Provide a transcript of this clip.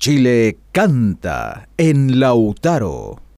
Chile canta en Lautaro.